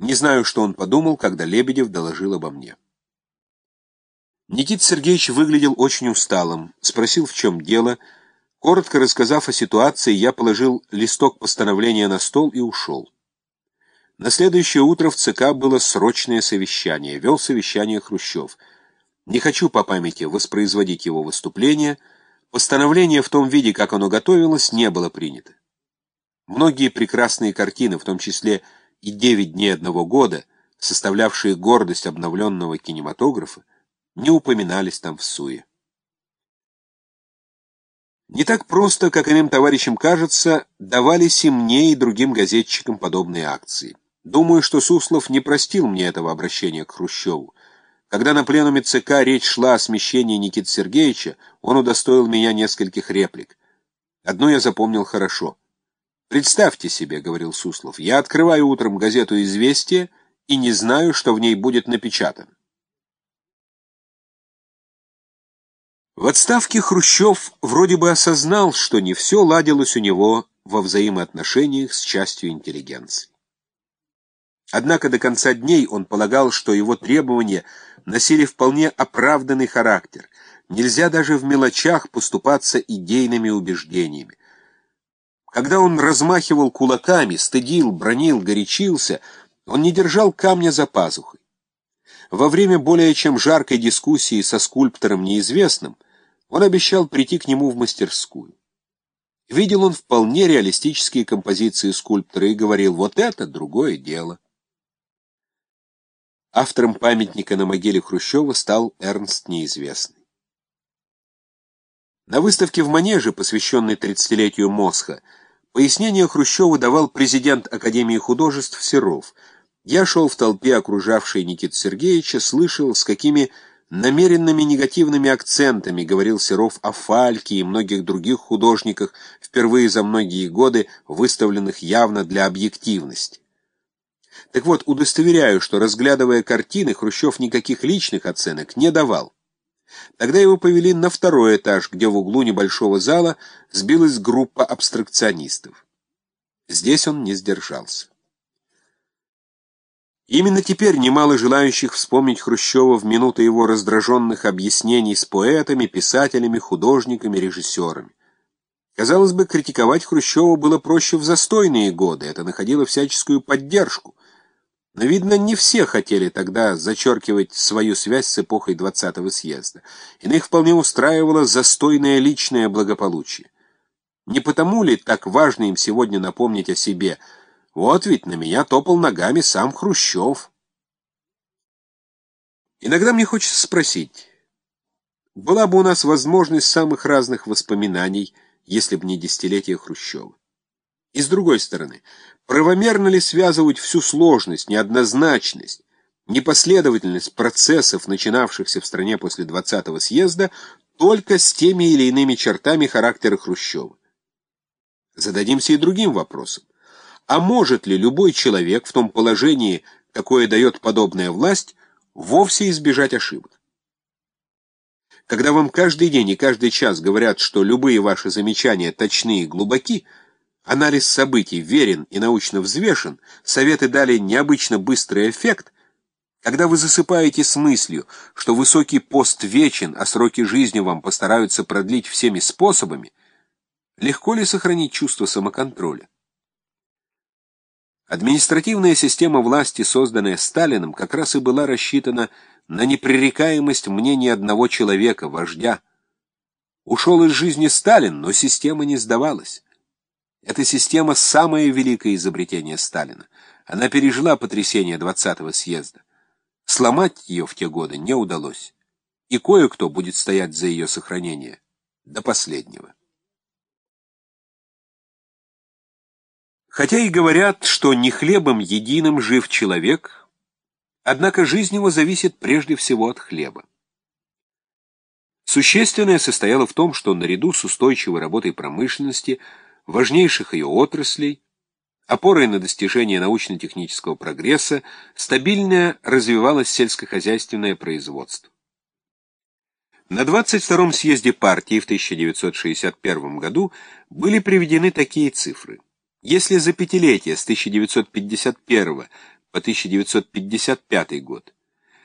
Не знаю, что он подумал, когда Лебедев доложил обо мне. Никита Сергеевич выглядел очень усталым, спросил, в чем дело. Коротко рассказав о ситуации, я положил листок постановления на стол и ушел. На следующее утро в ЦК было срочное совещание. Вел совещание Хрущев. Не хочу по памяти воспроизводить его выступление. Постановление в том виде, как оно готовилось, не было принято. Многие прекрасные картины, в том числе и «Девять дней одного года», составлявшие гордость обновленного кинематографа, не упоминались там в суе. Не так просто, как иным товарищам кажется, давались и мне, и другим газетчикам подобные акции. Думаю, что Суслов не простил мне этого обращения к Хрущеву. Когда на пленуме ЦК речь шла о смещении Никиты Сергеевича, он удостоил меня нескольких реплик. Одну я запомнил хорошо. «Представьте себе», — говорил Суслов, — «я открываю утром газету «Известия» и не знаю, что в ней будет напечатано. В отставке Хрущев вроде бы осознал, что не все ладилось у него во взаимоотношениях с частью интеллигенции. Однако до конца дней он полагал, что его требования носили вполне оправданный характер. Нельзя даже в мелочах поступаться идейными убеждениями. Когда он размахивал кулаками, стыдил, бронил, горячился, он не держал камня за пазухой. Во время более чем жаркой дискуссии со скульптором неизвестным он обещал прийти к нему в мастерскую. Видел он вполне реалистические композиции скульптора и говорил, вот это другое дело. Автором памятника на могиле Хрущева стал Эрнст Неизвестный. На выставке в Манеже, посвященной 30-летию Мосха, пояснение Хрущева давал президент Академии художеств Серов. Я шел в толпе, окружавшей Никиту Сергеевича, слышал, с какими намеренными негативными акцентами говорил Серов о Фальке и многих других художниках, впервые за многие годы выставленных явно для объективности. Так вот, удостоверяю, что, разглядывая картины, Хрущев никаких личных оценок не давал. Тогда его повели на второй этаж, где в углу небольшого зала сбилась группа абстракционистов. Здесь он не сдержался. Именно теперь немало желающих вспомнить Хрущева в минуты его раздраженных объяснений с поэтами, писателями, художниками, режиссерами. Казалось бы, критиковать Хрущева было проще в застойные годы, это находило всяческую поддержку. Но, видно, не все хотели тогда зачеркивать свою связь с эпохой 20-го съезда. Иных вполне устраивало застойное личное благополучие. Не потому ли так важно им сегодня напомнить о себе – вот ведь на меня топал ногами сам Хрущев. Иногда мне хочется спросить, была бы у нас возможность самых разных воспоминаний, если бы не десятилетие Хрущева? И с другой стороны, правомерно ли связывать всю сложность, неоднозначность, непоследовательность процессов, начинавшихся в стране после 20-го съезда, только с теми или иными чертами характера Хрущева? Зададимся и другим вопросом. А может ли любой человек в том положении, какое дает подобная власть, вовсе избежать ошибок? Когда вам каждый день и каждый час говорят, что любые ваши замечания точны и глубоки, анализ событий верен и научно взвешен, советы дали необычно быстрый эффект, когда вы засыпаете с мыслью, что высокий пост вечен, а сроки жизни вам постараются продлить всеми способами, легко ли сохранить чувство самоконтроля? Административная система власти, созданная Сталиным, как раз и была рассчитана на непререкаемость мнения одного человека, вождя. Ушел из жизни Сталин, но система не сдавалась. Эта система — самое великое изобретение Сталина. Она пережила потрясение 20-го съезда. Сломать ее в те годы не удалось. И кое-кто будет стоять за ее сохранение до последнего. Хотя и говорят, что не хлебом единым жив человек, однако жизнь его зависит прежде всего от хлеба. Существенное состояло в том, что наряду с устойчивой работой промышленности, важнейших ее отраслей, опорой на достижение научно-технического прогресса, стабильно развивалось сельскохозяйственное производство. На 22-м съезде партии в 1961 году были приведены такие цифры – если за пятилетие с 1951 по 1955 год.